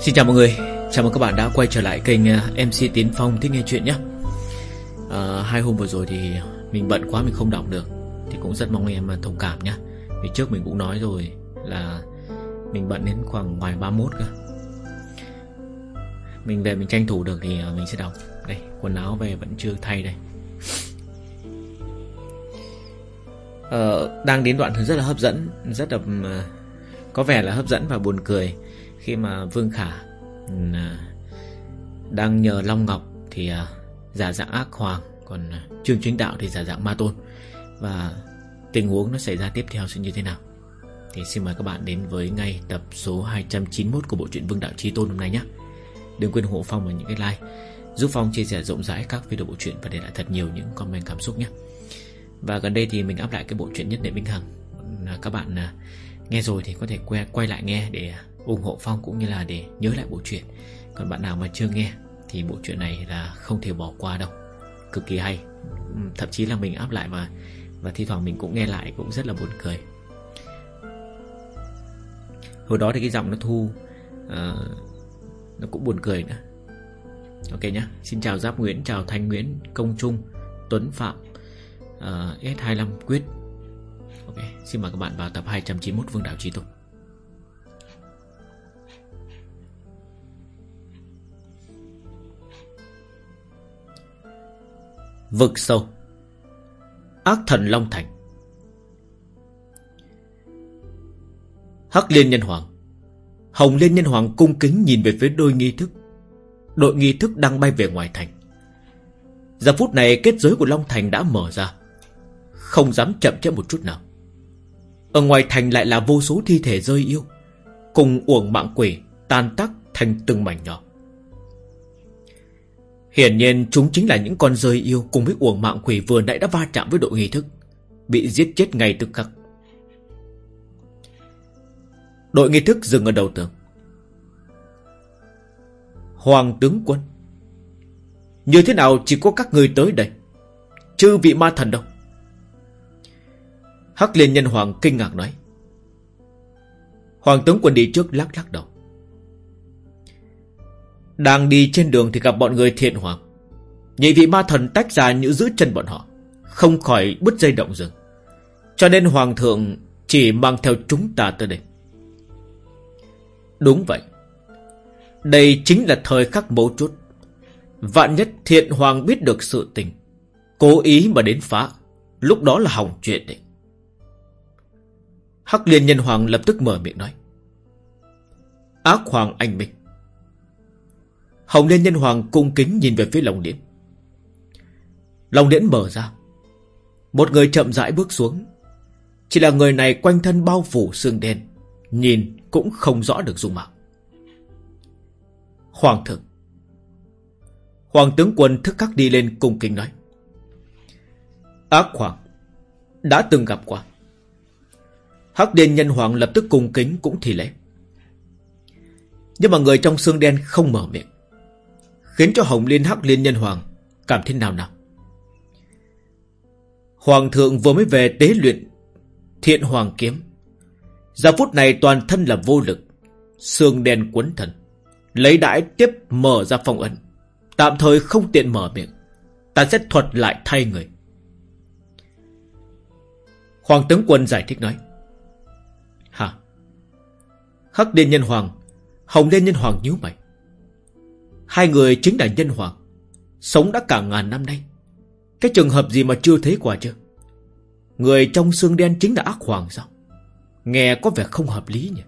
Xin chào mọi người, chào mừng các bạn đã quay trở lại kênh à, MC Tiến Phong thích nghe chuyện nhé. À, Hai hôm vừa rồi thì mình bận quá mình không đọc được. Thì cũng rất mong em à, thông cảm nhé. Vì trước mình cũng nói rồi là mình bận đến khoảng ngoài 31 cơ. Mình về mình tranh thủ được thì à, mình sẽ đọc. Đây, quần áo về vẫn chưa thay đây. À, Đang đến đoạn rất là hấp dẫn Rất là có vẻ là hấp dẫn và buồn cười khi mà Vương Khả ừ, đang nhờ Long Ngọc thì à, giả dạng ác hoàng, còn à, Trương Chính Đạo thì giả dạng ma tôn. Và tình huống nó xảy ra tiếp theo sẽ như thế nào? Thì xin mời các bạn đến với ngay tập số 291 của bộ truyện Vương Đạo Chí Tôn hôm nay nhé. Đừng quên hộ Phong và những cái like, giúp Phong chia sẻ rộng rãi các video bộ truyện và để lại thật nhiều những comment cảm xúc nhé. Và gần đây thì mình áp lại cái bộ truyện nhất niệm vĩnh hằng. À, các bạn nghe rồi thì có thể quay lại nghe để ủng hộ Phong cũng như là để nhớ lại bộ truyện. Còn bạn nào mà chưa nghe thì bộ truyện này là không thể bỏ qua đâu. Cực kỳ hay. Ừ, thậm chí là mình áp lại và và thi thoảng mình cũng nghe lại cũng rất là buồn cười. Hồi đó thì cái giọng nó thu uh, nó cũng buồn cười nữa. Ok nhá. Xin chào Giáp Nguyễn, chào Thanh Nguyễn, Công Trung, Tuấn Phạm, ờ, uh, S25 Quyết. Ok, xin mời các bạn vào tập 291 Vương Đạo Trí Tục Vực sâu. Ác thần Long Thành. Hắc Liên Nhân Hoàng. Hồng Liên Nhân Hoàng cung kính nhìn về phía đôi nghi thức. Đội nghi thức đang bay về ngoài thành. Giờ phút này kết giới của Long Thành đã mở ra. Không dám chậm chậm một chút nào. Ở ngoài thành lại là vô số thi thể rơi yêu Cùng uổng mạng quỷ, Tan tác thành từng mảnh nhỏ. Hiển nhiên chúng chính là những con rơi yêu cùng với uổng mạng quỷ vừa nãy đã va chạm với đội nghi thức. Bị giết chết ngay tức khắc. Đội nghi thức dừng ở đầu tường. Hoàng tướng quân. Như thế nào chỉ có các người tới đây. Chứ vị ma thần đâu. Hắc liên nhân hoàng kinh ngạc nói. Hoàng tướng quân đi trước lắc lắc đầu. Đang đi trên đường thì gặp bọn người thiện hoàng. Nhị vị ma thần tách ra như giữ chân bọn họ, Không khỏi bứt dây động rừng. Cho nên hoàng thượng Chỉ mang theo chúng ta tới đây. Đúng vậy. Đây chính là thời khắc mấu chốt. Vạn nhất thiện hoàng biết được sự tình, Cố ý mà đến phá, Lúc đó là hỏng chuyện đấy. Hắc liên nhân hoàng lập tức mở miệng nói. Ác hoàng anh minh Hồng Liên Nhân Hoàng cung kính nhìn về phía Long Điển. Long Điển mở ra. Một người chậm rãi bước xuống. Chỉ là người này quanh thân bao phủ xương đen. Nhìn cũng không rõ được dung mạo. Hoàng thượng. Hoàng tướng quân thức khắc đi lên cung kính nói. Ác hoàng. Đã từng gặp qua. Hắc Điên Nhân Hoàng lập tức cung kính cũng thì lễ. Nhưng mà người trong xương đen không mở miệng. Khiến cho Hồng Liên Hắc Liên Nhân Hoàng Cảm thấy nào nào Hoàng thượng vừa mới về tế luyện Thiện Hoàng Kiếm. Giờ phút này toàn thân là vô lực, Xương đen quấn thần Lấy đãi tiếp mở ra phong ấn. Tạm thời không tiện mở miệng, Ta sẽ thuật lại thay người. Hoàng tướng quân giải thích nói, Hả? Hắc Liên Nhân Hoàng, Hồng Liên Nhân Hoàng nhíu mày. Hai người chính là nhân hoàng, Sống đã cả ngàn năm nay. Cái trường hợp gì mà chưa thấy qua chưa Người trong xương đen chính là ác hoàng sao? Nghe có vẻ không hợp lý nhỉ?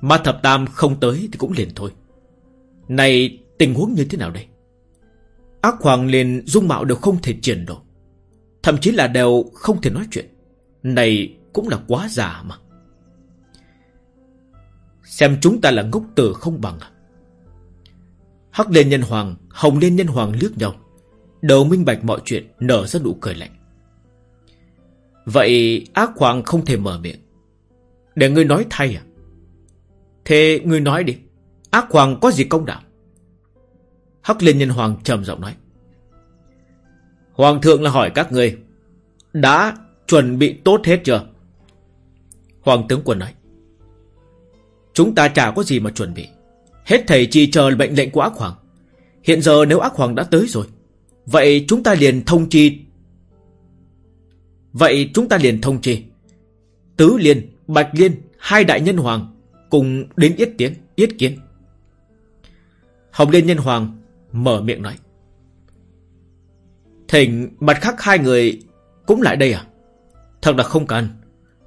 Ma thập tam không tới thì cũng liền thôi. Này, tình huống như thế nào đây? Ác hoàng liền dung mạo đều không thể chuyển đổi Thậm chí là đều không thể nói chuyện. Này cũng là quá già mà. Xem chúng ta là ngốc tử không bằng à? Hắc Liên Nhân Hoàng, Hồng Liên Nhân Hoàng liếc nhau. Đầu minh bạch mọi chuyện, nở ra nụ cười lạnh. Vậy ác hoàng không thể mở miệng. Để ngươi nói thay à? Thế ngươi nói đi. Ác hoàng có gì công đạo? Hắc Liên Nhân Hoàng trầm giọng nói. Hoàng thượng là hỏi các ngươi. Đã chuẩn bị tốt hết chưa? Hoàng tướng quân nói. Chúng ta chả có gì mà chuẩn bị. Hết thầy chỉ chờ mệnh lệnh của ác hoàng. Hiện giờ nếu ác hoàng đã tới rồi, vậy chúng ta liền thông chi. Vậy chúng ta liền thông chi. Tứ Liên, Bạch Liên, hai đại nhân hoàng cùng đến yết tiến, yết kiến. Hồng Liên Nhân Hoàng mở miệng nói. Thỉnh mặt khắc hai người cũng lại đây à? Thật là không cần.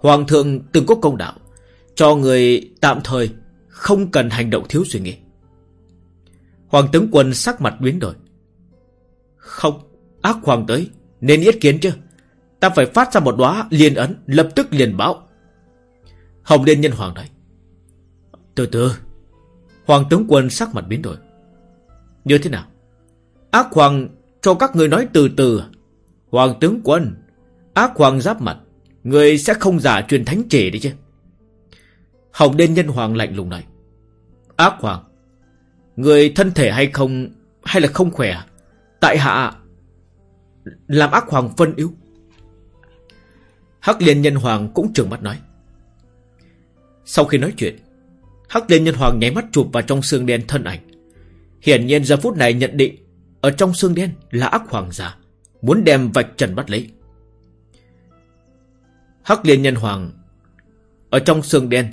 Hoàng thượng từng có công đạo. Cho người tạm thời không cần hành động thiếu suy nghĩ. Hoàng tướng quân sắc mặt biến đổi. Không, ác hoàng tới, nên yết kiến chứ. Ta phải phát ra một đóa liên ấn, lập tức liền báo. Hồng Liên Nhân Hoàng nói. Từ từ, Hoàng tướng quân sắc mặt biến đổi. Như thế nào? Ác hoàng cho các người nói từ từ. Hoàng tướng quân, ác hoàng giáp mặt, người sẽ không giả truyền thánh chỉ đấy chứ. Hồng Đên Nhân Hoàng lạnh lùng nói. Ác hoàng, người thân thể hay không, hay là không khỏe, à? tại hạ làm ác hoàng phân yếu. Hắc Liên Nhân Hoàng cũng trừng mắt nói. Sau khi nói chuyện, Hắc Liên Nhân Hoàng nháy mắt chụp vào trong xương đen thân ảnh. Hiển nhiên giờ phút này nhận định ở trong xương đen là ác hoàng giả, muốn đem vạch trần bắt lấy. Hắc Liên Nhân Hoàng ở trong xương đen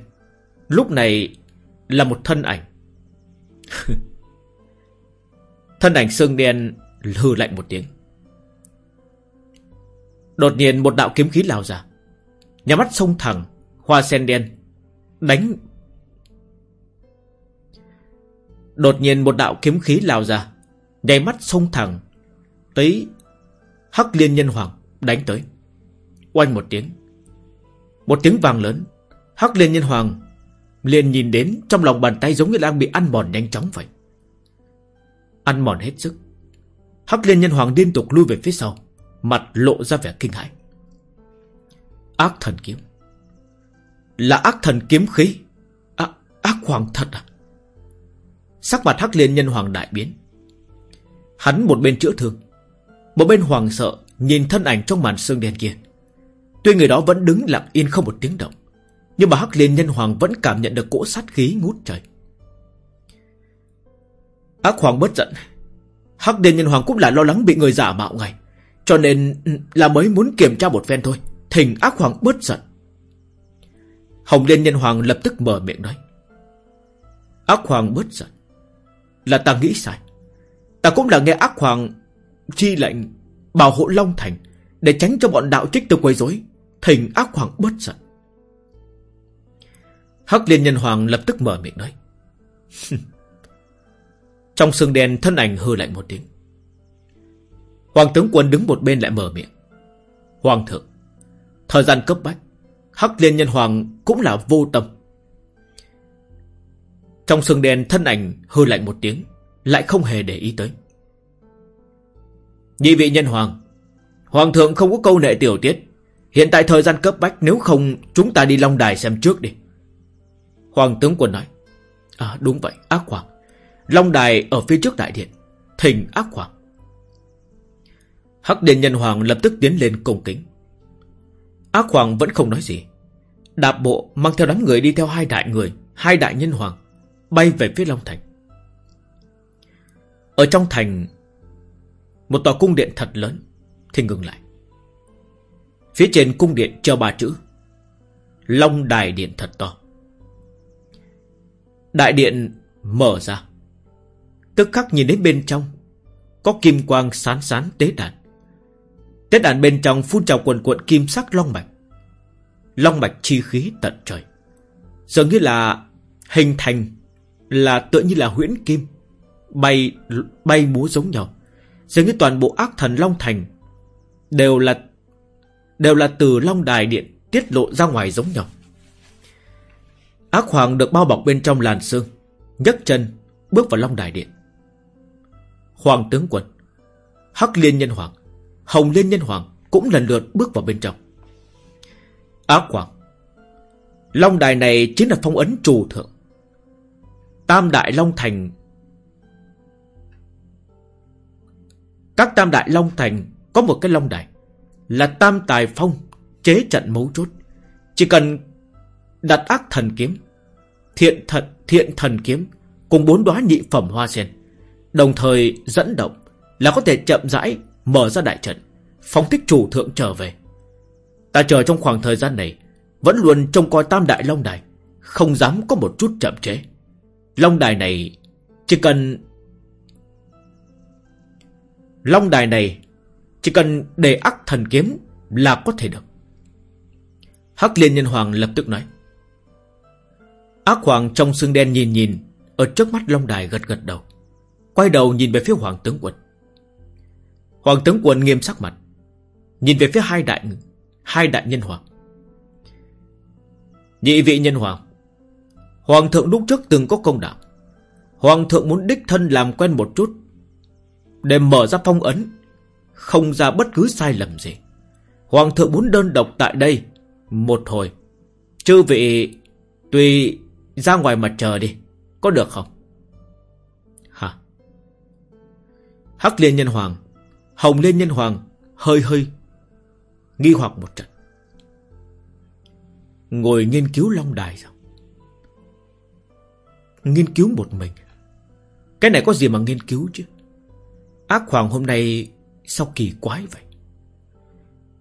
lúc này là một thân ảnh. thân ảnh xương đen hừ lạnh một tiếng. Đột nhiên một đạo kiếm khí lao ra, nhà mắt sông thẳng, hoa sen đen đánh Đột nhiên một đạo kiếm khí lao ra Nhảy mắt sông thẳng Tới Hắc liên nhân hoàng đánh tới Oanh một tiếng một tiếng vàng lớn. Hắc liên nhân hoàng liền nhìn đến trong lòng bàn tay giống như đang bị ăn mòn nhanh chóng vậy. Ăn mòn hết sức Hắc liên nhân hoàng liên tục lui về phía sau Mặt lộ ra vẻ kinh hãi. Ác thần kiếm. Là ác thần kiếm khí. À, Ác hoàng thật à? Sắc mặt hắc liên nhân hoàng đại biến. Hắn một bên chữa thương Một bên hoàng sợ Nhìn thân ảnh trong màn xương đen kia. Tuy người đó vẫn đứng lặng yên không một tiếng động, Nhưng mà hắc liên nhân hoàng vẫn cảm nhận được cỗ sát khí ngút trời. Ác hoàng bất giận. Hắc liên nhân hoàng cũng là lo lắng bị người giả mạo ngay, Cho nên ừ, là mới muốn kiểm tra một phen thôi, Thỉnh ác hoàng bớt giận. Hồng Liên Nhân Hoàng lập tức mở miệng nói Ác Hoàng bớt giận? Là ta nghĩ sai. Ta cũng là nghe ác hoàng Chi lệnh bảo hộ Long Thành Để tránh cho bọn đạo trích từ quấy rối. Thỉnh ác hoàng bớt giận. Hắc liên nhân hoàng lập tức mở miệng nói. Trong sương đen thân ảnh hư lạnh một tiếng. Hoàng tướng quân đứng một bên lại mở miệng. Hoàng thượng, Thời gian cấp bách, Hắc liên nhân hoàng cũng là vô tâm. Trong sương đen thân ảnh hư lạnh một tiếng, Lại không hề để ý tới. Nhị vị nhân hoàng Hoàng thượng không có câu nệ tiểu tiết. Hiện tại thời gian cấp bách, Nếu không, chúng ta đi Long Đài xem trước đi. Hoàng tướng quân nói. À đúng vậy, ác hoàng. Long Đài ở phía trước đại điện Thình ác hoàng. Hắc Điện Nhân Hoàng lập tức tiến lên cung kính. Ác Hoàng vẫn không nói gì. Đạp bộ, mang theo đám người đi theo hai đại người, Hai đại nhân hoàng, Bay về phía Long Thành. Ở trong thành, Một tòa cung điện thật lớn, Thì ngừng lại. Phía trên cung điện treo ba chữ. Long đài điện thật to. Đại điện mở ra. Tức khắc nhìn đến bên trong, Có kim quang sán sán tế đàn. Tế đàn bên trong phun trào quần cuộn kim sắc long mạch Long mạch chi khí tận trời. Dường như là hình thành, là tựa như là huyễn kim, bay bay múa giống nhau. Dường như toàn bộ ác thần long thành đều là đều là từ long đài điện tiết lộ ra ngoài giống nhau. Ác hoàng được bao bọc bên trong làn sương, nhấc chân, bước vào long đài điện. Hoàng tướng quân, hắc liên nhân hoàng, hồng liên nhân hoàng cũng lần lượt bước vào bên trong. Ác hoàng, long đài này chính là phong ấn trù thượng. Tam Đại Long Thành, Các Tam Đại Long Thành Có một cái Long Đài. Là Tam Tài Phong chế trận mấu chốt. Chỉ cần đặt ác thần kiếm, thiện thật thiện thần kiếm cùng bốn đóa nhị phẩm hoa sen, đồng thời dẫn động là có thể chậm rãi mở ra đại trận, phóng thích chủ thượng trở về. Ta chờ trong khoảng thời gian này vẫn luôn trông coi Tam Đại Long Đài, không dám có một chút chậm chế. Long Đài này chỉ cần Long Đài này chỉ cần để ác thần kiếm là có thể được. Hắc Liên Nhân Hoàng lập tức nói. Ác Hoàng trong xương đen nhìn nhìn, ở trước mắt Long Đài gật gật đầu. Quay đầu nhìn về phía Hoàng tướng quân. Hoàng tướng quân nghiêm sắc mặt, nhìn về phía hai đại hai đại nhân hoàng. Nhị vị nhân hoàng, Hoàng thượng lúc trước từng có công đạo. Hoàng thượng muốn đích thân làm quen một chút, để mở ra phong ấn, không ra bất cứ sai lầm gì. Hoàng thượng muốn đơn độc tại đây một hồi. Chư vị tùy ra ngoài mặt chờ đi, có được không? Hả? Hắc Liên Nhân Hoàng, Hồng Liên Nhân Hoàng hơi hơi nghi hoặc một trận. Ngồi nghiên cứu Long Đài sao? Nghiên cứu một mình. Cái này có gì mà nghiên cứu chứ? Ác Hoàng hôm nay sao kỳ quái vậy?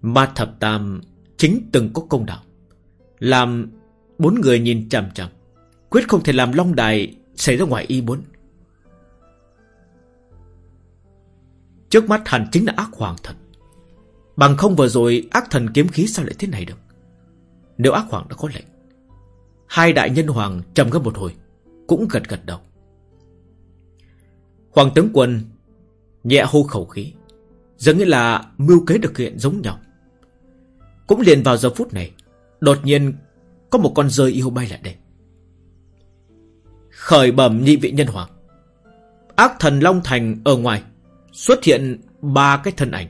Ma Thập Tam chính từng có công đạo. Làm bốn người nhìn chằm chằm. Quyết không thể làm Long Đài xảy ra ngoài ý muốn. Trước mắt hẳn chính là ác hoàng thật. Bằng không vừa rồi ác thần kiếm khí sao lại thế này được? Nếu ác hoàng đã có lệnh. Hai đại nhân hoàng trầm ngâm một hồi. Cũng gật gật đầu. Hoàng tướng quân nhẹ hô khẩu khí. Dường như là mưu kế được hiện giống nhau. Cũng liền vào giờ phút này, đột nhiên có một con rơi yêu bay lại đây. Khởi bẩm nhị vị nhân hoàng. Ác thần Long Thành ở ngoài xuất hiện ba cái thân ảnh,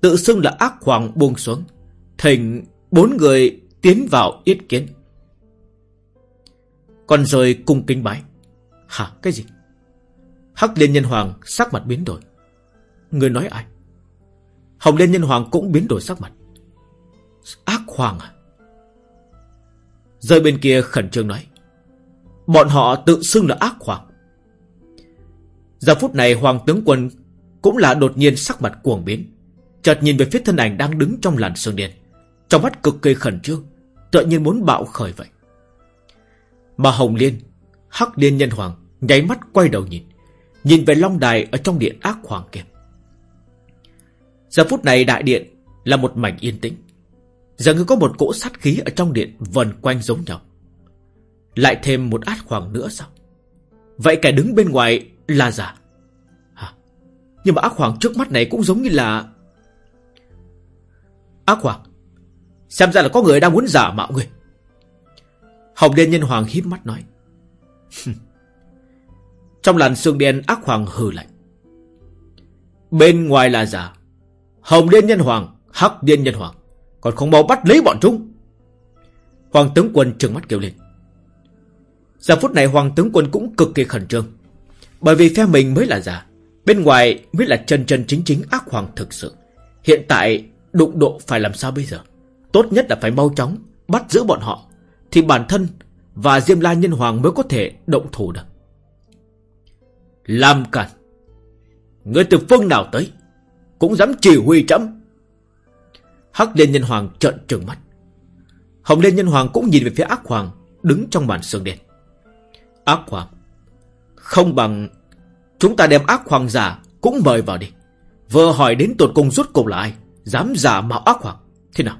tự xưng là ác hoàng buông xuống, thỉnh bốn người tiến vào yết kiến. Con rơi cung kính bái. Hả, cái gì? Hắc Liên Nhân Hoàng sắc mặt biến đổi. Người nói ai? Hồng Liên Nhân Hoàng cũng biến đổi sắc mặt. Ác Hoàng à? Rơi bên kia khẩn trương nói. Bọn họ tự xưng là ác Hoàng. Giờ phút này Hoàng tướng quân cũng là đột nhiên sắc mặt cuồng biến. Chợt nhìn về phía thân ảnh đang đứng trong làn sương đen. Trong mắt cực kỳ khẩn trương, tự nhiên muốn bạo khởi vậy. Mà Hồng Liên, Hắc Liên Nhân Hoàng nháy mắt quay đầu nhìn, nhìn về Long Đài ở trong điện ác hoàng kia. Giờ phút này đại điện là một mảnh yên tĩnh. Giờ như có một cỗ sát khí ở trong điện vần quanh giống nhau. Lại thêm một át hoàng nữa sao? Vậy kẻ đứng bên ngoài là giả. Hả? Nhưng mà ác hoàng trước mắt này cũng giống như là... Ác hoàng. Xem ra là có người đang muốn giả mạo người. Hồng Liên Nhân Hoàng híp mắt nói. Trong làn xương đen ác hoàng hừ lạnh. Bên ngoài là giả. Hồng Liên Nhân Hoàng, Hắc Liên Nhân Hoàng. Còn không mau bắt lấy bọn chúng. Hoàng tướng quân trừng mắt kêu lên. Giờ phút này Hoàng tướng quân cũng cực kỳ khẩn trương. Bởi vì phe mình mới là giả. Bên ngoài mới là chân chân chính chính ác hoàng thực sự. Hiện tại đụng độ phải làm sao bây giờ? Tốt nhất là phải mau chóng bắt giữ bọn họ thì bản thân và Diêm La Nhân Hoàng mới có thể động thủ được. Làm cản. Người từ phương nào tới? Cũng dám chỉ huy chấm. Hắc Liên Nhân Hoàng trợn trừng mắt. Hồng Liên Nhân Hoàng cũng nhìn về phía ác hoàng, đứng trong màn sương đen. Ác hoàng. Không bằng chúng ta đem ác hoàng giả cũng mời vào đi. Vừa hỏi đến tột cùng rút cục là ai? Dám giả mạo ác hoàng. Thế nào?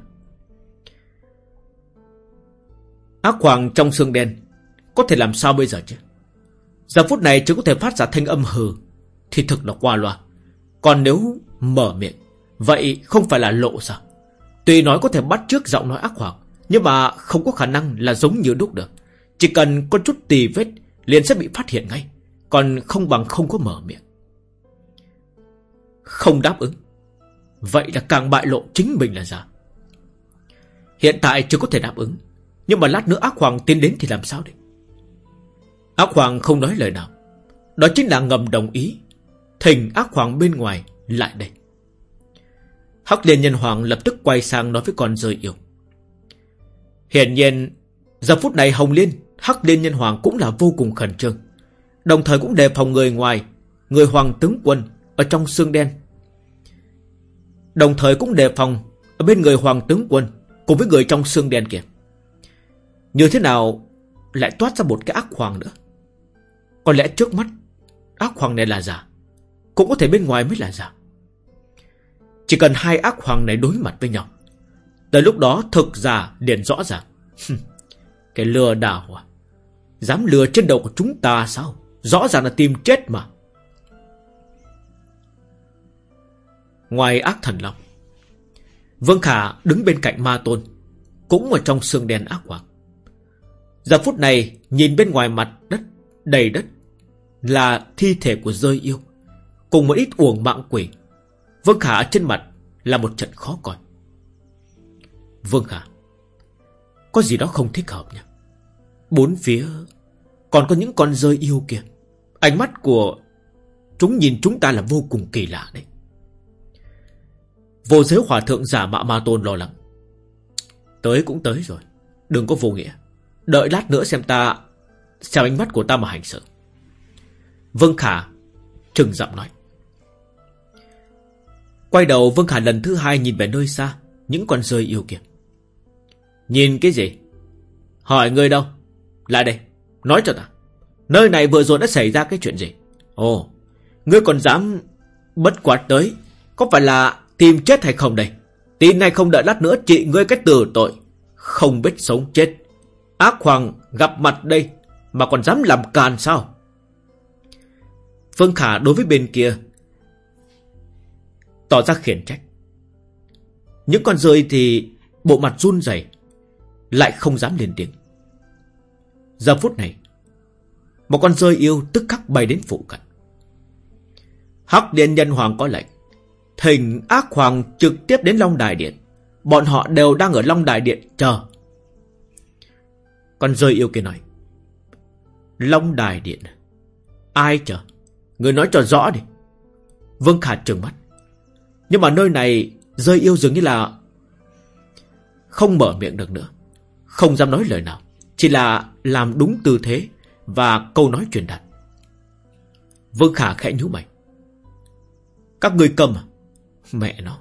Ác hoàng trong sương đen, Có thể làm sao bây giờ chứ Giờ phút này chỉ có thể phát ra thanh âm hừ, Thì thực là qua loa Còn nếu mở miệng. Vậy không phải là lộ sao? Tuy nói có thể bắt trước giọng nói ác hoàng Nhưng mà không có khả năng là giống như đúc được. Chỉ cần có chút tì vết, liền sẽ bị phát hiện ngay, Còn không bằng không có mở miệng. Không đáp ứng. Vậy là càng bại lộ chính mình là giả Hiện tại chưa có thể đáp ứng, nhưng mà lát nữa ác hoàng tiến đến thì làm sao đây? Ác hoàng không nói lời nào. Đó chính là ngầm đồng ý. Thình ác hoàng bên ngoài lại đây. Hắc liên nhân hoàng lập tức quay sang nói với con rơi yêu. Hiển nhiên, Giờ phút này Hồng Liên, Hắc Liên Nhân Hoàng cũng là vô cùng khẩn trương. Đồng thời cũng đề phòng người ngoài, Người Hoàng tướng quân Ở trong xương đen. Đồng thời cũng đề phòng Ở bên người Hoàng tướng quân Cùng với người trong xương đen kia. Như thế nào Lại toát ra một cái ác hoàng nữa? Có lẽ trước mắt Ác hoàng này là giả. Cũng có thể bên ngoài mới là giả. Chỉ cần hai ác hoàng này đối mặt với nhau, Tới lúc đó thực giả liền rõ ràng. Cái lừa đảo à Dám lừa trên đầu của chúng ta sao? Rõ ràng là tìm chết mà. Ngoài ác thần long, Vương Khả đứng bên cạnh ma tôn, Cũng ở trong xương đen ác hoàng. Giờ phút này, Nhìn bên ngoài mặt đất Đầy đất Là thi thể của rơi yêu. Cùng một ít uổng mạng quỷ. Vương Khả trên mặt Là một trận khó coi. Vương Khả Có gì đó không thích hợp nha Bốn phía, Còn có những con rơi yêu kia. Ánh mắt của Chúng nhìn chúng ta là vô cùng kỳ lạ đấy. Vô giới hòa thượng giả mạo ma tôn lo lắng. Tới cũng tới rồi, Đừng có vô nghĩa. Đợi lát nữa xem ta, Xem ánh mắt của ta mà hành sự Vương Khả Trừng giọng nói. Quay đầu Vương Khả lần thứ hai nhìn về nơi xa, Những con rơi yêu kia Nhìn cái gì? Hỏi người đâu? Lại đây, Nói cho ta. Nơi này vừa rồi đã xảy ra cái chuyện gì? Ồ, Ngươi còn dám Bất quát tới? Có phải là tìm chết hay không đây? Tin này không đợi lát nữa chị ngươi cái từ tội. Không biết sống chết. Ác hoàng gặp mặt đây, Mà còn dám làm càn sao? Phương Khả đối với bên kia Tỏ ra khiển trách. Những con rơi thì Bộ mặt run rẩy, Lại không dám lên tiếng. Giờ phút này, Một con rơi yêu tức khắc bay đến phụ cận. Hắc Điện Nhân Hoàng có lệnh, Thỉnh ác hoàng trực tiếp đến Long Đài Điện. Bọn họ đều đang ở Long Đài Điện chờ. Con rơi yêu kia nói, Long Đài Điện à? Ai chờ? Người nói cho rõ đi. Vương Khả trừng mắt. Nhưng mà nơi này rơi yêu dường như là Không mở miệng được nữa. Không dám nói lời nào. Chỉ là làm đúng tư thế Và câu nói truyền đạt. Vương Khả khẽ nhíu mày. Các người cầm à? Mẹ nó.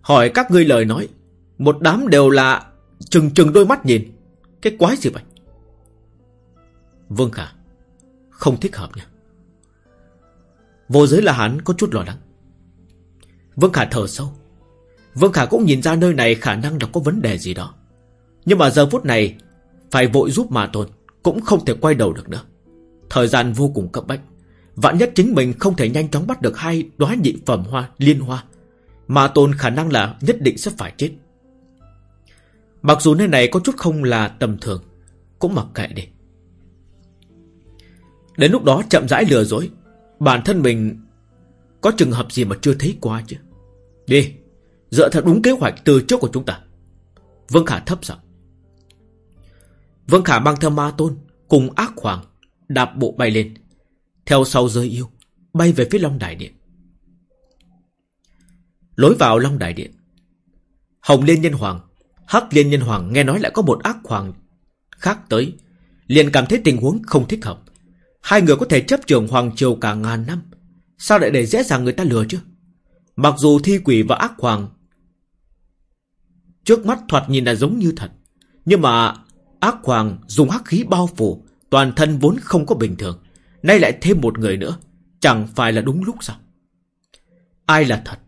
Hỏi các ngươi lời nói. Một đám đều là Trừng trừng đôi mắt nhìn. Cái quái gì vậy? Vương Khả, Không thích hợp nha. Vô giới là hắn có chút lo lắng. Vương Khả thở sâu. Vương Khả cũng nhìn ra nơi này khả năng là có vấn đề gì đó. Nhưng mà giờ phút này, Phải vội giúp mà tôn Cũng không thể quay đầu được nữa. Thời gian vô cùng cấp bách. Vạn nhất chính mình không thể nhanh chóng bắt được hai đóa nhị phẩm hoa, liên hoa, mà tôn khả năng là nhất định sẽ phải chết. Mặc dù nơi này có chút không là tầm thường, Cũng mặc kệ đi. Đến lúc đó chậm rãi lừa dối, Bản thân mình Có trường hợp gì mà chưa thấy qua chứ? Đi, Dựa theo đúng kế hoạch từ trước của chúng ta. Vương Khả thấp giọng. Vương Khả mang theo ma tôn Cùng ác hoàng Đạp bộ bay lên, Theo sau rơi yêu, Bay về phía Long Đại Điện. Lối vào Long Đại Điện. Hồng Liên Nhân Hoàng, Hắc Liên Nhân Hoàng nghe nói lại có một ác hoàng khác tới, liền cảm thấy tình huống không thích hợp. Hai người có thể chấp trường Hoàng Triều cả ngàn năm, Sao lại để dễ dàng người ta lừa chứ? Mặc dù thi quỷ và ác hoàng Trước mắt thoạt nhìn là giống như thật Nhưng mà ác hoàng dùng hắc khí bao phủ Toàn thân vốn không có bình thường Nay lại thêm một người nữa Chẳng phải là đúng lúc sao Ai là thật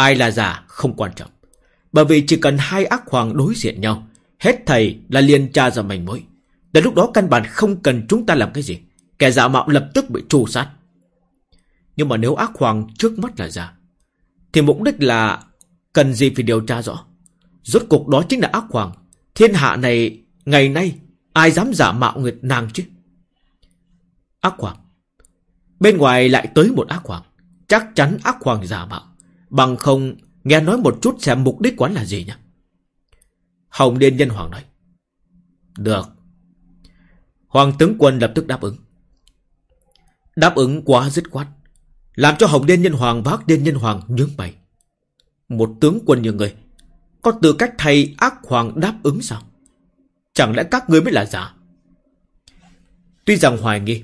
Ai là giả không quan trọng. Bởi vì chỉ cần hai ác hoàng đối diện nhau, hết thầy là liền tra ra manh mối. Đến lúc đó căn bản không cần chúng ta làm cái gì. Kẻ giả mạo lập tức bị trù sát. Nhưng mà nếu ác hoàng trước mắt là giả, thì mục đích là cần gì phải điều tra rõ. Rốt cuộc đó chính là ác hoàng. Thiên hạ này, ngày nay, ai dám giả mạo nguyệt nàng chứ? Ác hoàng. Bên ngoài lại tới một ác hoàng. Chắc chắn ác hoàng giả mạo. Bằng không nghe nói một chút xem mục đích quán là gì nhá. Hồng Liên Nhân Hoàng nói. Được. Hoàng tướng quân lập tức đáp ứng. Đáp ứng quá dứt khoát. Làm cho Hồng Liên Nhân Hoàng và Hắc Liên Nhân Hoàng nhướng mày. Một tướng quân như người, có tư cách thay ác hoàng đáp ứng sao? Chẳng lẽ các ngươi mới là giả Tuy rằng hoài nghi,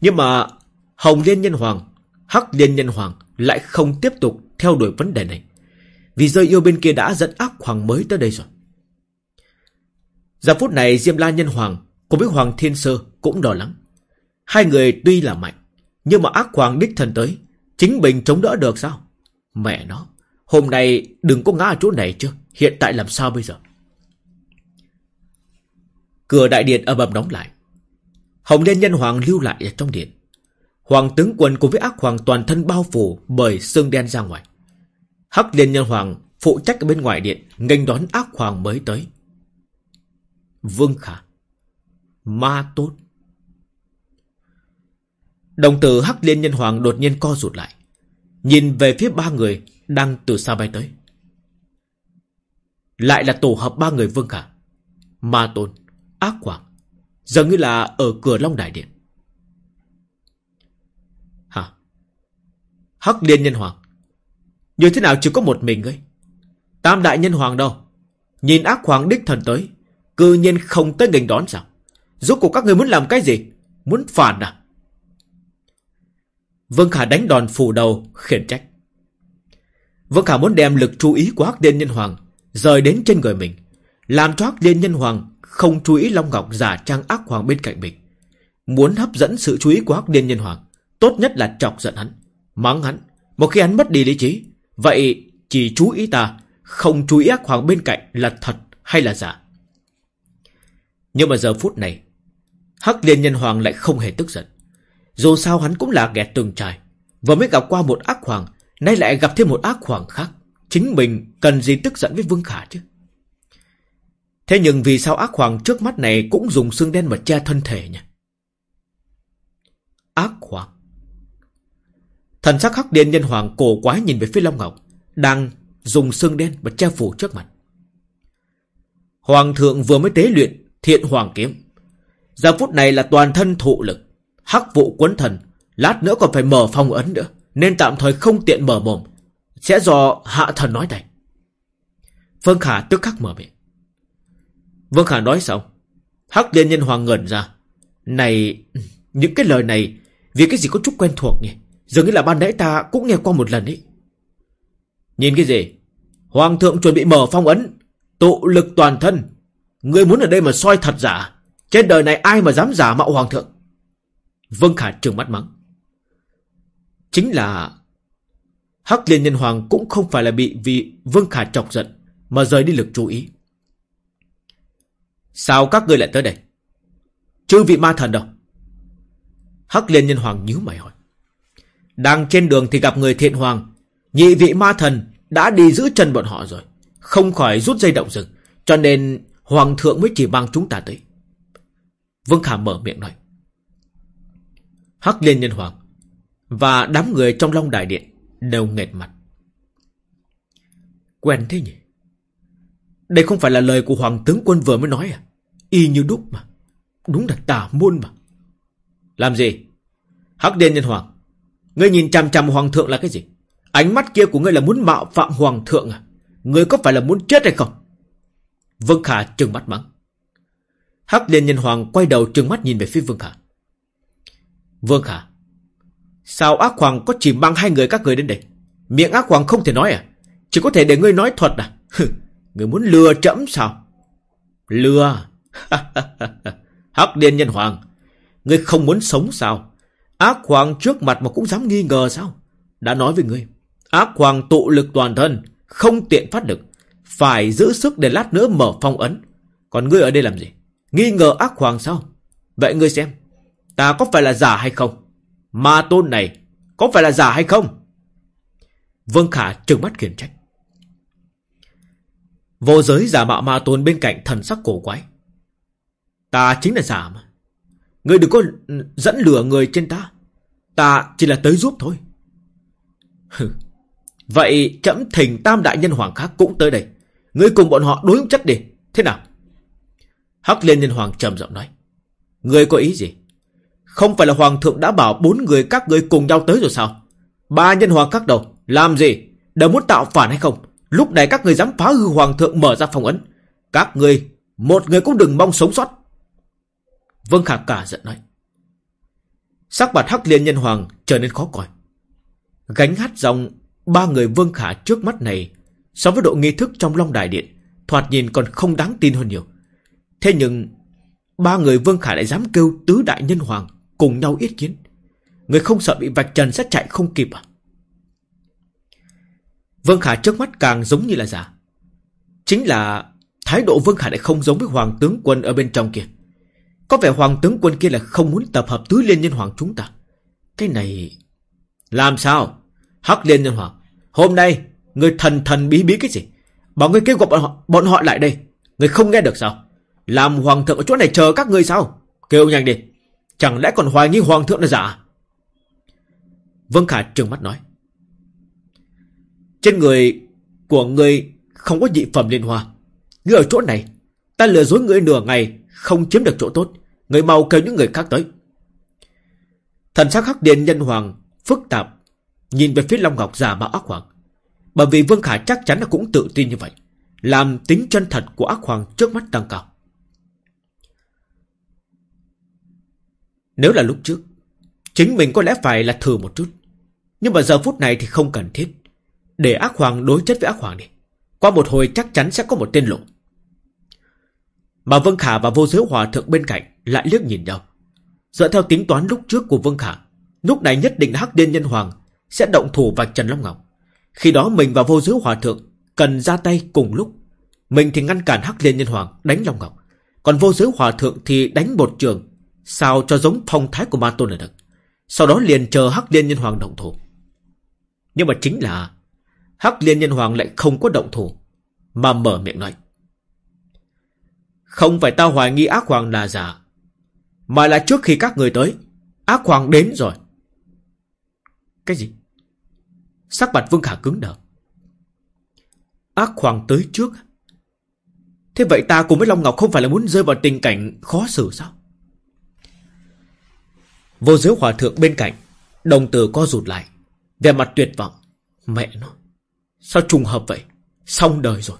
Nhưng mà Hồng Liên Nhân Hoàng, Hắc Liên Nhân Hoàng Lại không tiếp tục theo đuổi vấn đề này, Vì rơi yêu bên kia đã dẫn ác hoàng mới tới đây rồi Giờ phút này Diêm La Nhân Hoàng Cùng với Hoàng Thiên Sơ cũng đỏ lắng Hai người tuy là mạnh, Nhưng mà ác hoàng đích thân tới Chính mình chống đỡ được sao? Mẹ nó, Hôm nay đừng có ngã ở chỗ này chứ. Hiện tại làm sao bây giờ? Cửa đại điện ầm ầm đóng lại. Hồng Liên Nhân Hoàng lưu lại ở trong điện. Hoàng tướng quân cùng với ác hoàng toàn thân bao phủ Bởi xương đen ra ngoài. Hắc Liên Nhân Hoàng phụ trách ở bên ngoài điện, nghênh đón ác hoàng mới tới. Vương Khả, Ma Tốt. Đồng tử Hắc Liên Nhân Hoàng đột nhiên co rụt lại. Nhìn về phía ba người Đang từ xa bay tới. Lại là tổ hợp ba người Vương Khả Ma Tôn, Ác Quảng. Dường như là ở cửa Long Đại Điện. Hả? Hắc Liên Nhân Hoàng. Như thế nào chỉ có một mình ấy Tam Đại Nhân Hoàng đâu? Nhìn ác Quảng đích thần tới, Cư nhiên không tới nghênh đón sao? Rốt cuộc các người muốn làm cái gì? Muốn phản à? Vương Khả đánh đòn phủ đầu, khiển trách. Vương Khả muốn đem lực chú ý của Hắc Liên Nhân Hoàng Rời đến trên người mình, Làm cho Hắc Liên Nhân Hoàng Không chú ý Long Ngọc giả trang ác hoàng bên cạnh mình. Muốn hấp dẫn sự chú ý của Hắc Liên Nhân Hoàng, Tốt nhất là chọc giận hắn, Mắng hắn. Một khi hắn mất đi lý trí, Vậy chỉ chú ý ta, Không chú ý ác hoàng bên cạnh là thật hay là giả? Nhưng mà giờ phút này, Hắc Liên Nhân Hoàng lại không hề tức giận dù sao hắn cũng là kẻ tường trải. Vừa mới gặp qua một ác hoàng, Nay lại gặp thêm một ác hoàng khác. Chính mình cần gì tức giận với Vương Khả chứ? Thế nhưng vì sao ác hoàng trước mắt này Cũng dùng xương đen mà che thân thể nhỉ? Ác hoàng. Thần sắc hắc điên nhân hoàng cổ quái nhìn về phía Long Ngọc, Đang dùng xương đen mà che phủ trước mặt. Hoàng thượng vừa mới tế luyện, thiện hoàng kiếm. Giờ phút này là toàn thân thụ lực. Hắc vụ quấn thần, Lát nữa còn phải mở phong ấn nữa, Nên tạm thời không tiện mở mồm. Sẽ do hạ thần nói này. Vương Khả tức khắc mở miệng. Vương Khả nói xong, Hắc liên nhân hoàng ngẩn ra. Này, Những cái lời này, Vì cái gì có chút quen thuộc nhỉ? Dường như là ban nãy ta cũng nghe qua một lần ấy. Nhìn cái gì? Hoàng thượng chuẩn bị mở phong ấn, Tụ lực toàn thân. Ngươi muốn ở đây mà soi thật giả, Trên đời này ai mà dám giả mạo hoàng thượng? Vân Khả trường mắt mắng. Chính là... Hắc Liên Nhân Hoàng cũng không phải là bị vì Vương Khả chọc giận, mà rời đi lực chú ý. Sao các ngươi lại tới đây? Chư vị ma thần đâu? Hắc Liên Nhân Hoàng nhíu mày hỏi. Đang trên đường thì gặp người thiện hoàng. Nhị vị ma thần đã đi giữ chân bọn họ rồi. Không khỏi rút dây động rừng. Cho nên Hoàng thượng mới chỉ mang chúng ta tới. Vương Khả mở miệng nói. Hắc Liên Nhân Hoàng, và đám người trong Long Đại Điện đều nghệt mặt. Quen thế nhỉ? Đây không phải là lời của Hoàng tướng quân vừa mới nói à? Y như đúc mà. Đúng là tà môn mà. Làm gì? Hắc Liên Nhân Hoàng. Ngươi nhìn chằm chằm Hoàng thượng là cái gì? Ánh mắt kia của ngươi là muốn mạo phạm Hoàng thượng à? Ngươi có phải là muốn chết hay không? Vương Khả trừng mắt mắng. Hắc Liên Nhân Hoàng quay đầu trừng mắt nhìn về phía Vương Khả. Vương Khả Sao ác hoàng có chỉ mang hai người các người đến đây? Miệng ác hoàng không thể nói à? Chỉ có thể để ngươi nói thuật à? Người muốn lừa trẫm sao? Lừa? Hắc điên nhân hoàng, Ngươi không muốn sống sao? Ác hoàng trước mặt mà cũng dám nghi ngờ sao? Đã nói với ngươi, Ác hoàng tụ lực toàn thân, Không tiện phát lực, Phải giữ sức để lát nữa mở phong ấn. Còn ngươi ở đây làm gì? Nghi ngờ ác hoàng sao? Vậy ngươi xem Ta có phải là giả hay không? Ma tôn này có phải là giả hay không? Vương Khả trừng mắt khiển trách. Vô giới giả mạo ma tôn bên cạnh thần sắc cổ quái. Ta chính là giả mà. Ngươi đừng có dẫn lửa người trên ta. Ta chỉ là tới giúp thôi. Vậy chấm thỉnh tam đại nhân hoàng khác cũng tới đây. Ngươi cùng bọn họ đối chất đi. Thế nào? Hắc liên nhân hoàng trầm giọng nói. Ngươi có ý gì? Không phải là hoàng thượng đã bảo bốn người các ngươi cùng nhau tới rồi sao? Ba nhân hoàng các đầu, làm gì? đã muốn tạo phản hay không? Lúc này các người dám phá hư hoàng thượng mở ra phòng ấn. Các người Một người cũng đừng mong sống sót. Vương Khả cả giận nói. Sắc mặt Hắc Liên Nhân Hoàng trở nên khó coi. Gánh hát dòng ba người Vương Khả trước mắt này so với độ nghi thức trong Long Đại Điện thoạt nhìn còn không đáng tin hơn nhiều. Thế nhưng ba người Vương Khả lại dám kêu tứ đại nhân hoàng cùng nhau yết kiến. Người không sợ bị vạch trần sẽ chạy không kịp à? Vương Khả trước mắt càng giống như là giả. Chính là thái độ Vương Khả lại không giống với Hoàng tướng quân ở bên trong kia. Có vẻ Hoàng tướng quân kia là không muốn tập hợp tứ liên nhân hoàng chúng ta. Cái này... Làm sao? Hắc liên nhân hoàng. Hôm nay, người thần thần bí bí cái gì? Bảo người kêu gọi bọn họ, bọn họ lại đây. Người không nghe được sao? Làm hoàng thượng ở chỗ này chờ các người sao? Kêu nhanh đi. Chẳng lẽ còn hoài nghi hoàng thượng là giả? Dạ? Vương Khả trừng mắt nói. Trên người của người không có dị phẩm liên hoa. Ngươi ở chỗ này, ta lừa dối người nửa ngày, không chiếm được chỗ tốt. Người mau kêu những người khác tới. Thần sắc hắc điện nhân hoàng, phức tạp, nhìn về phía Long Ngọc giả mà ác hoàng. Bởi vì Vương Khả chắc chắn là cũng tự tin như vậy. Làm tính chân thật của ác hoàng trước mắt tăng cao. Nếu là lúc trước, chính mình có lẽ phải là thử một chút. Nhưng mà giờ phút này thì không cần thiết. Để ác hoàng đối chất với ác hoàng đi. Qua một hồi chắc chắn sẽ có một tên lộ. Mà Vương Khả và vô giới hòa thượng bên cạnh lại liếc nhìn nhau. Dựa theo tính toán lúc trước của Vương Khả, lúc này nhất định Hắc Điên Nhân Hoàng sẽ động thủ vạch Trần Long Ngọc. Khi đó mình và vô giới hòa thượng cần ra tay cùng lúc. Mình thì ngăn cản Hắc Liên Nhân Hoàng đánh Long Ngọc. Còn vô giới hòa thượng thì đánh một trường. Sao cho giống phong thái của Ma Tôn là được. Sau đó liền chờ Hắc Liên Nhân Hoàng động thủ. Nhưng mà chính là Hắc Liên Nhân Hoàng lại không có động thủ. Mà mở miệng nói. Không phải ta hoài nghi ác hoàng là giả. Mà là trước khi các người tới. Ác hoàng đến rồi. Cái gì? Sắc mặt Vương Khả cứng đờ. Ác hoàng tới trước. Thế vậy ta cùng với Long Ngọc không phải là muốn rơi vào tình cảnh khó xử sao? Vô giới hòa thượng bên cạnh, đồng tử co rụt lại, vẻ mặt tuyệt vọng. Mẹ nó, sao trùng hợp vậy? Xong đời rồi.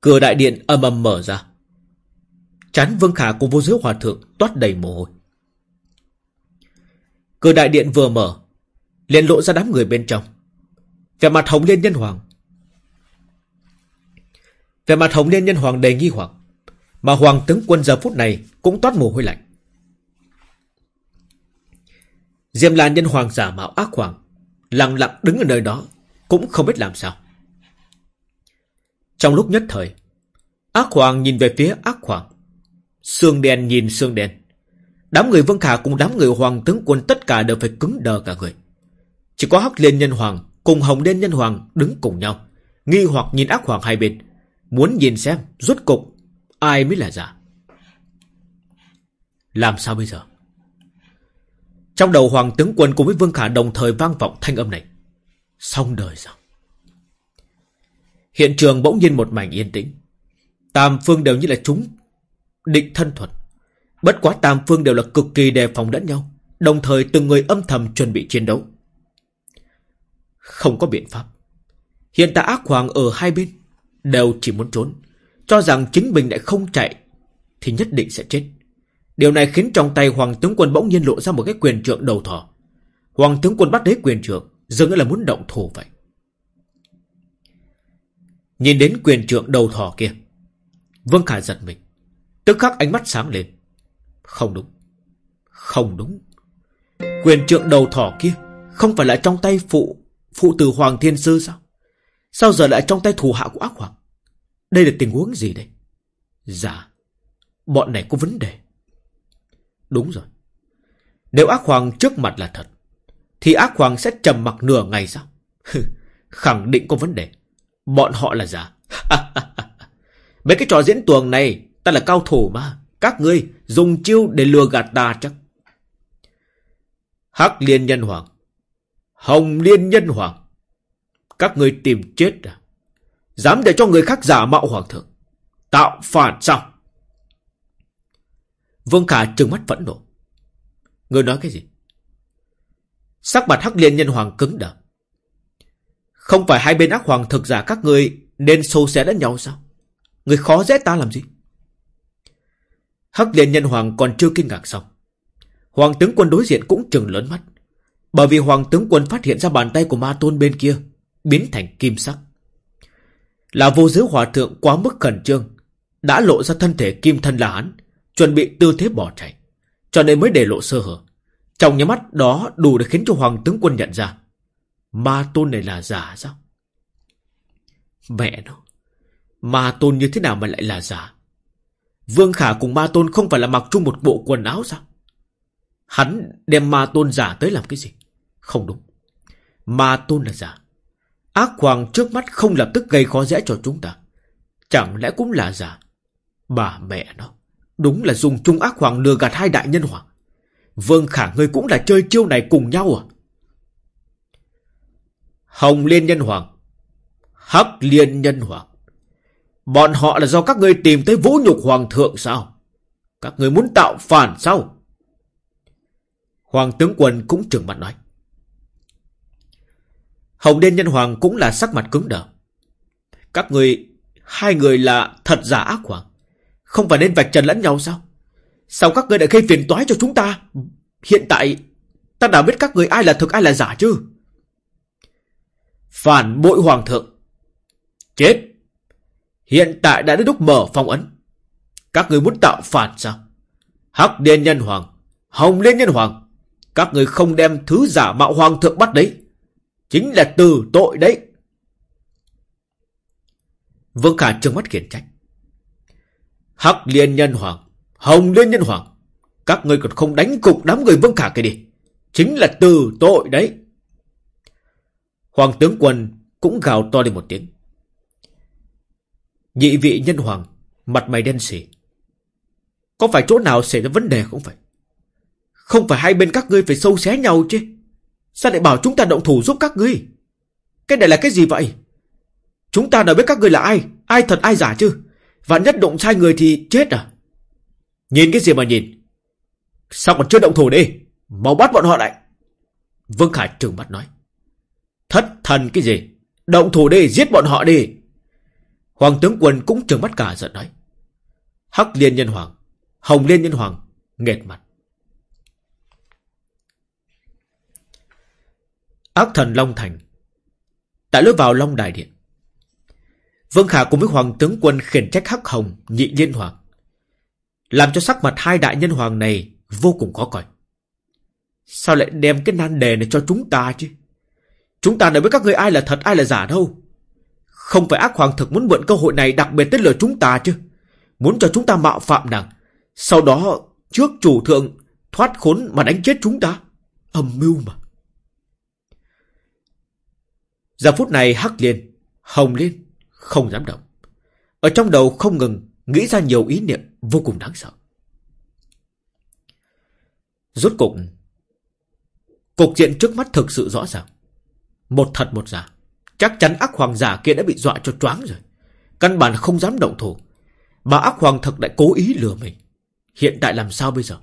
Cửa đại điện âm âm mở ra. Chán Vương Khả cùng vô giới hòa thượng toát đầy mồ hôi. Cửa đại điện vừa mở, liền lộ ra đám người bên trong. Vẻ mặt hồng liên nhân hoàng. Vẻ mặt hồng liên nhân hoàng đầy nghi hoặc. Mà hoàng tướng quân giờ phút này cũng toát mồ hôi lạnh. Diêm la nhân hoàng giả mạo ác hoàng. Lặng lặng đứng ở nơi đó. Cũng không biết làm sao. Trong lúc nhất thời. Ác hoàng nhìn về phía ác hoàng. xương đen nhìn xương đen. Đám người Vương Khả cùng đám người Hoàng tướng quân tất cả đều phải cứng đờ cả người. Chỉ có Hắc Liên Nhân Hoàng cùng Hồng Liên Nhân Hoàng đứng cùng nhau, nghi hoặc nhìn ác hoàng hai bên, muốn nhìn xem rốt cục ai mới là giả. Làm sao bây giờ? Trong đầu Hoàng tướng quân cùng với Vương Khả đồng thời vang vọng thanh âm này. Xong đời rồi. Hiện trường bỗng nhiên một mảnh yên tĩnh. Tam phương đều như là chúng định thân thuật. Bất quá tam phương đều là cực kỳ đề phòng lẫn nhau, đồng thời từng người âm thầm chuẩn bị chiến đấu. Không có biện pháp. Hiện tại ác hoàng ở hai bên đều chỉ muốn trốn, cho rằng chính mình lại không chạy thì nhất định sẽ chết. Điều này khiến trong tay Hoàng tướng quân bỗng nhiên lộ ra một cái quyền trượng đầu thỏ. Hoàng tướng quân bắt lấy quyền trượng, dường như là muốn động thủ vậy. Nhìn đến quyền trượng đầu thỏ kia, Vương Khả giật mình. Tức khắc ánh mắt sáng lên. Không đúng. Không đúng. Quyền trượng đầu thỏ kia không phải là trong tay phụ phụ tử Hoàng Thiên Sư sao? Sao giờ lại trong tay thủ hạ của ác hoàng? Đây là tình huống gì đây? Dạ. Bọn này có vấn đề. Đúng rồi. Nếu ác hoàng trước mặt là thật, thì ác hoàng sẽ trầm mặc nửa ngày sao? Khẳng định có vấn đề. Bọn họ là giả. Mấy cái trò diễn tuồng này, ta là cao thủ mà. Các ngươi dùng chiêu để lừa gạt ta chắc. Hắc liên nhân hoàng. Hồng liên nhân hoàng. Các ngươi tìm chết à? Dám để cho người khác giả mạo hoàng thượng. Tạo phản sao? Vương Khả trừng mắt phẫn nộ. Người nói cái gì? Sắc mặt hắc liên nhân hoàng cứng đờ. Không phải hai bên ác hoàng thực giả các ngươi Nên sâu xé lẫn nhau sao Người khó dễ ta làm gì Hắc liên nhân hoàng còn chưa kinh ngạc xong Hoàng tướng quân đối diện cũng trừng lớn mắt Bởi vì hoàng tướng quân phát hiện ra bàn tay của ma tôn bên kia Biến thành kim sắc là vô giới hòa thượng quá mức khẩn trương, Đã lộ ra thân thể kim thân là hắn, Chuẩn bị tư thế bỏ chạy. Cho nên mới để lộ sơ hở. Trong nhà mắt đó đủ để khiến cho hoàng tướng quân nhận ra. Ma tôn này là giả sao? Mẹ nó, Ma tôn như thế nào mà lại là giả? Vương Khả cùng Ma tôn không phải là mặc chung một bộ quần áo sao? Hắn đem Ma tôn giả tới làm cái gì? Không đúng. Ma tôn là giả. Ác hoàng trước mắt không lập tức gây khó dễ cho chúng ta. Chẳng lẽ cũng là giả? Bà mẹ nó, Đúng là dùng chung ác hoàng lừa gạt hai đại nhân hoàng. Vương Khả ngươi cũng là chơi chiêu này cùng nhau à? Hồng Liên Nhân Hoàng, Hắc Liên Nhân Hoàng. Bọn họ là do các ngươi tìm tới vũ nhục Hoàng thượng sao? Các ngươi muốn tạo phản sao? Hoàng tướng quân cũng trừng mặt nói. Hồng Liên Nhân Hoàng cũng là sắc mặt cứng đờ Các người Hai người là thật giả ác hoàng Không phải nên vạch trần lẫn nhau sao Sao các người đã gây phiền toái cho chúng ta Hiện tại Ta đã biết các người ai là thực ai là giả chứ Phản bội hoàng thượng. Chết. Hiện tại đã đến lúc mở phong ấn. Các người muốn tạo phản sao? Hắc Đen Nhân Hoàng, Hồng Liên Nhân Hoàng. Các người không đem thứ giả mạo hoàng thượng bắt đấy. Chính là từ tội đấy. Vương Khả trừng mắt khiển trách. Hắc Liên Nhân Hoàng, Hồng Liên Nhân Hoàng. Các người còn không đánh cục đám người Vương Khả kia đi. Chính là từ tội đấy. Hoàng tướng quân cũng gào to lên một tiếng. Nhị vị nhân hoàng, mặt mày đen xỉ. Có phải chỗ nào xảy ra vấn đề không phải? Không phải hai bên các ngươi phải sâu xé nhau chứ? Sao lại bảo chúng ta động thủ giúp các ngươi? Cái này là cái gì vậy? Chúng ta đã biết các ngươi là ai? Ai thật ai giả chứ? Và nhất động sai người thì chết à? Nhìn cái gì mà nhìn? Sao còn chưa động thủ đi? Mau bắt bọn họ lại. Vương Khải trừng mắt nói. Thất thần cái gì? Động thủ đi, giết bọn họ đi. Hoàng tướng quân cũng trừng mắt cả giận nói. Hắc liên nhân hoàng, hồng liên nhân hoàng, nghệt mặt. Ác thần Long Thành Tại lối vào Long Đài Điện Vương Khả cùng với Hoàng tướng quân khiển trách Hắc Hồng, nhị liên hoàng Làm cho sắc mặt hai đại nhân hoàng này vô cùng khó coi Sao lại đem cái nan đề này cho chúng ta chứ Chúng ta đã biết các người ai là thật, ai là giả đâu. Không phải ác hoàng thực muốn mượn cơ hội này đặc biệt tới lừa chúng ta chứ. Muốn cho chúng ta mạo phạm nàng. Sau đó trước chủ thượng thoát khốn mà đánh chết chúng ta. Âm mưu mà. Giờ phút này Hắc Liên, Hồng Liên không dám động. Ở trong đầu không ngừng nghĩ ra nhiều ý niệm vô cùng đáng sợ. Rốt cục, cục diện trước mắt thực sự rõ ràng. Một thật một giả. Chắc chắn ác hoàng giả kia đã bị dọa cho choáng rồi. Căn bản không dám động thủ. Mà ác hoàng thật lại cố ý lừa mình. Hiện tại làm sao bây giờ?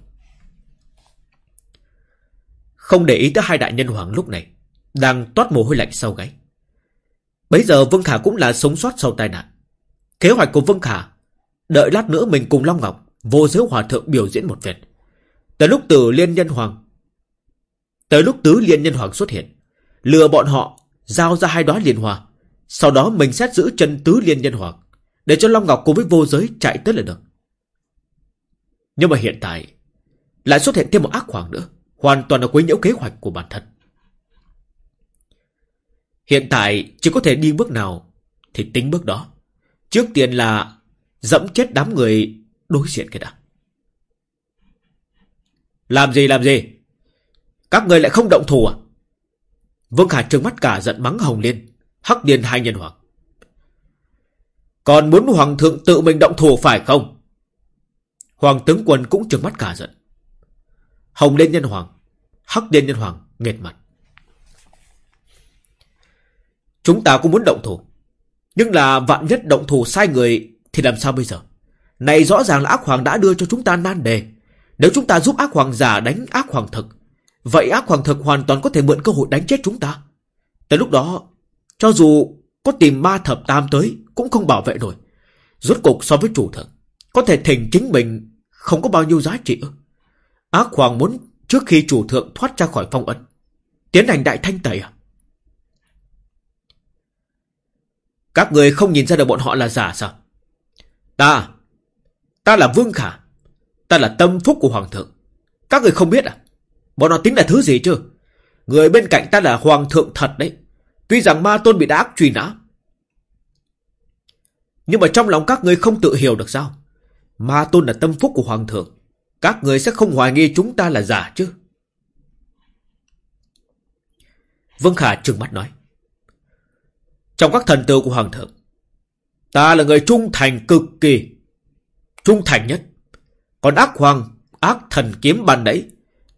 Không để ý tới hai đại nhân hoàng lúc này. Đang toát mồ hôi lạnh sau gáy bây giờ Vương Khả cũng là sống sót sau tai nạn. Kế hoạch của Vương Khả. Đợi lát nữa mình cùng Long Ngọc. Vô giới hòa thượng biểu diễn một vệt. Tới lúc tử liên nhân hoàng. Tới lúc tứ liên nhân hoàng xuất hiện. Lừa bọn họ Giao ra hai đóa liên hòa Sau đó mình xét giữ chân tứ liên nhân hoàng, Để cho Long Ngọc cùng với vô giới chạy tới là được Nhưng mà hiện tại Lại xuất hiện thêm một ác hoàng nữa, Hoàn toàn là quấy nhiễu kế hoạch của bản thân Hiện tại chỉ có thể đi bước nào Thì tính bước đó Trước tiên là Dẫm chết đám người đối diện kia đã Làm gì làm gì Các người lại không động thủ à Vương Khả trừng mắt cả giận mắng Hồng Liên, hắc điên hai nhân hoàng. Còn muốn hoàng thượng tự mình động thủ phải không? Hoàng tướng quân cũng trừng mắt cả giận. Hồng Liên nhân hoàng, hắc điên nhân hoàng, nghệt mặt. Chúng ta cũng muốn động thủ. Nhưng là vạn nhất động thủ sai người thì làm sao bây giờ? Này rõ ràng là ác hoàng đã đưa cho chúng ta nan đề. Nếu chúng ta giúp ác hoàng giả đánh ác hoàng thực Vậy ác hoàng thực hoàn toàn có thể mượn cơ hội đánh chết chúng ta. Tới lúc đó, cho dù có tìm ma thập tam tới, Cũng không bảo vệ nổi Rốt cục so với chủ thượng Có thể thỉnh chính mình không có bao nhiêu giá trị Ác Hoàng muốn trước khi chủ thượng thoát ra khỏi phong ấn Tiến hành đại thanh tẩy à Các người không nhìn ra được bọn họ là giả sao? Ta Ta là Vương Khả. Ta là tâm phúc của Hoàng thượng. Các người không biết à? Bọn họ tính là thứ gì chứ? Người bên cạnh ta là Hoàng thượng thật đấy. Tuy rằng ma tôn bị đã ác truy nã. Nhưng mà trong lòng các người không tự hiểu được sao? Ma tôn là tâm phúc của Hoàng thượng. Các người sẽ không hoài nghi chúng ta là giả chứ? Vương Khả trừng mắt nói. Trong các thần tử của Hoàng thượng. Ta là người trung thành cực kỳ, Trung thành nhất. Còn ác hoàng, Ác thần kiếm bàn đấy,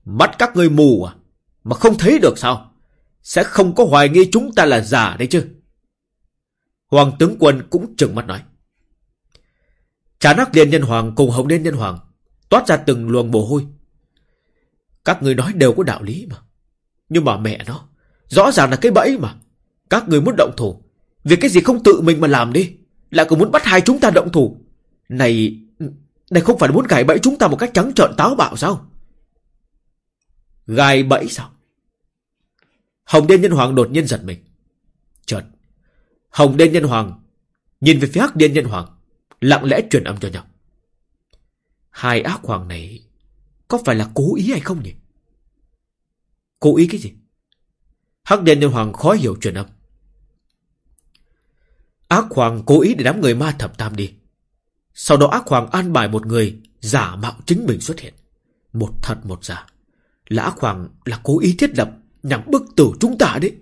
Mắt các ngươi mù à Mà không thấy được sao? Sẽ không có hoài nghi chúng ta là giả đấy chứ? Hoàng tướng quân cũng trừng mắt nói. Chán ác liên nhân hoàng cùng hồng liên nhân hoàng Toát ra từng luồng mồ hôi. Các người nói đều có đạo lý mà. Nhưng mà mẹ nó, Rõ ràng là cái bẫy mà. Các người muốn động thủ Việc cái gì không tự mình mà làm đi? Lại còn muốn bắt hai chúng ta động thủ? Này Này không phải muốn gài bẫy chúng ta một cách trắng trợn táo bạo sao? Gài bẫy sao? Hồng Đen Nhân Hoàng đột nhiên giật mình. Chợt, Hồng Đen Nhân Hoàng Nhìn về phía Hắc Đen Nhân Hoàng, Lặng lẽ truyền âm cho nhau. Hai ác hoàng này Có phải là cố ý hay không nhỉ? Cố ý cái gì? Hắc Đen Nhân Hoàng khó hiểu truyền âm. Ác Hoàng cố ý để đám người ma thập tam đi. Sau đó Ác Hoàng an bài một người Giả mạo chính mình xuất hiện. Một thật một giả. Lã Hoàng là cố ý thiết lập Nhằm bức tử chúng ta đấy.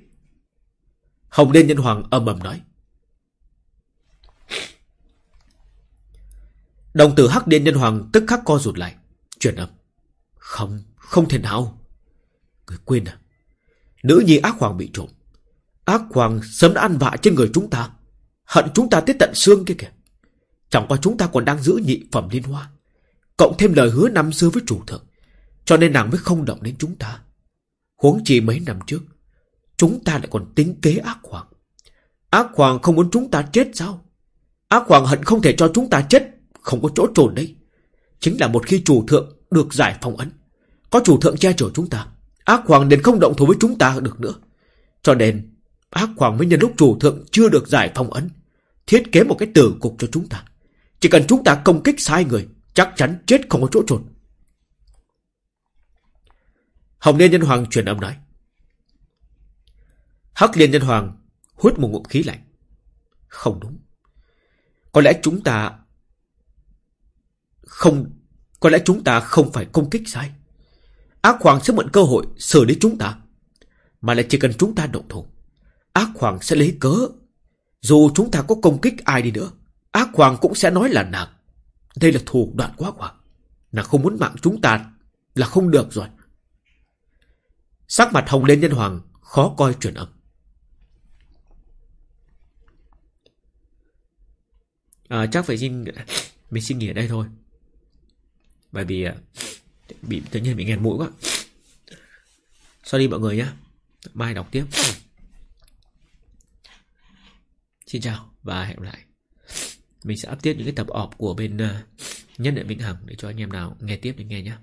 Hồng Đen Nhân Hoàng âm ầm nói. Đồng tử Hắc Đen Nhân Hoàng tức khắc co rụt lại. Chuyển âm. Không, không thể nào. Người quên à? Nữ nhi ác hoàng bị trộm. Ác hoàng sớm đã ăn vạ trên người chúng ta. Hận chúng ta tới tận xương kia kìa. Chẳng qua chúng ta còn đang giữ nhị phẩm liên hoa. Cộng thêm lời hứa năm xưa với chủ thượng, cho nên nàng mới không động đến chúng ta. Huống chi mấy năm trước, Chúng ta lại còn tính kế ác hoàng. Ác hoàng không muốn chúng ta chết sao? Ác hoàng hận không thể cho chúng ta chết, Không có chỗ trồn đấy. Chính là một khi chủ thượng được giải phong ấn, Có chủ thượng che chở chúng ta, Ác hoàng nên không động thủ với chúng ta được nữa. Cho nên, Ác hoàng mới nhân lúc chủ thượng chưa được giải phong ấn Thiết kế một cái tử cục cho chúng ta Chỉ cần chúng ta công kích sai người, Chắc chắn chết không có chỗ trốn Hồng Liên Nhân Hoàng truyền âm nói. Hắc Liên Nhân Hoàng hút một ngụm khí lạnh. Không đúng. Có lẽ chúng ta... Không... Có lẽ chúng ta không phải công kích sai. Ác Hoàng sẽ mượn cơ hội xử lý chúng ta. Mà lại chỉ cần chúng ta động thủ. Ác Hoàng sẽ lấy cớ. Dù chúng ta có công kích ai đi nữa. Ác Hoàng cũng sẽ nói là nàng. Đây là thủ đoạn quá Hoàng. Nàng không muốn mạng chúng ta là không được rồi. Sắc mặt hồng lên nhân hoàng Khó coi truyền âm à, Chắc phải xin Mình xin nghỉ ở đây thôi Bởi vì à, bị tự nhiên bị nghẹt mũi quá Sorry mọi người nhé Mai đọc tiếp Xin chào và hẹn gặp lại. Mình sẽ up tiếp những cái tập ọp của bên uh, Nhân đại Vĩnh Hằng Để cho anh em nào nghe tiếp thì nghe nhé